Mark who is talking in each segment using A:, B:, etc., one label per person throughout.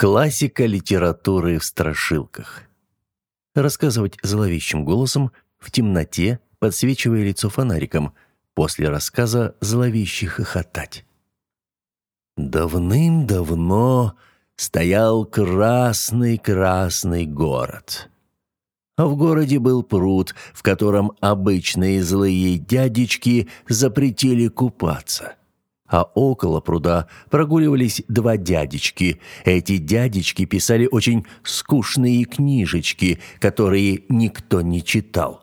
A: Классика литературы в страшилках. Рассказывать зловещим голосом в темноте, подсвечивая лицо фонариком, после рассказа зловеще хохотать. Давным-давно стоял красный-красный город. А в городе был пруд, в котором обычные злые дядечки запретили купаться а около пруда прогуливались два дядечки. Эти дядечки писали очень скучные книжечки, которые никто не читал.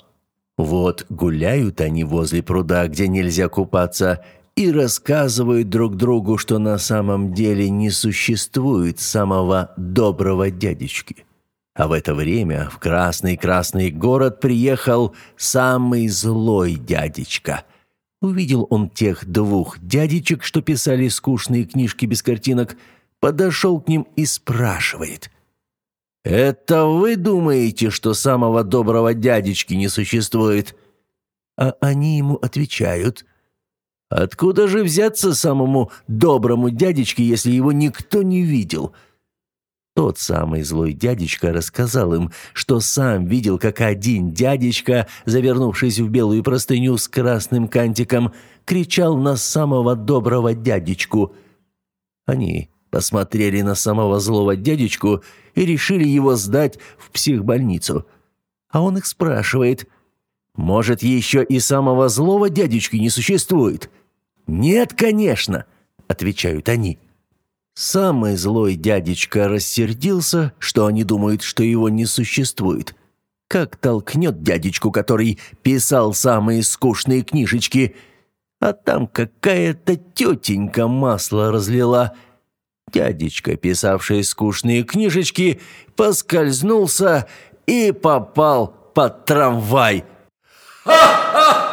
A: Вот гуляют они возле пруда, где нельзя купаться, и рассказывают друг другу, что на самом деле не существует самого доброго дядечки. А в это время в красный-красный город приехал самый злой дядечка – Увидел он тех двух дядечек, что писали скучные книжки без картинок, подошел к ним и спрашивает. «Это вы думаете, что самого доброго дядечки не существует?» А они ему отвечают. «Откуда же взяться самому доброму дядечке, если его никто не видел?» Тот самый злой дядечка рассказал им, что сам видел, как один дядечка, завернувшись в белую простыню с красным кантиком, кричал на самого доброго дядечку. Они посмотрели на самого злого дядечку и решили его сдать в психбольницу. А он их спрашивает, «Может, еще и самого злого дядечки не существует?» «Нет, конечно», — отвечают они. Самый злой дядечка рассердился, что они думают, что его не существует. Как толкнет дядечку, который писал самые скучные книжечки, а там какая-то тетенька масло разлила. Дядечка, писавший скучные книжечки, поскользнулся и попал под трамвай. «Ха-ха!»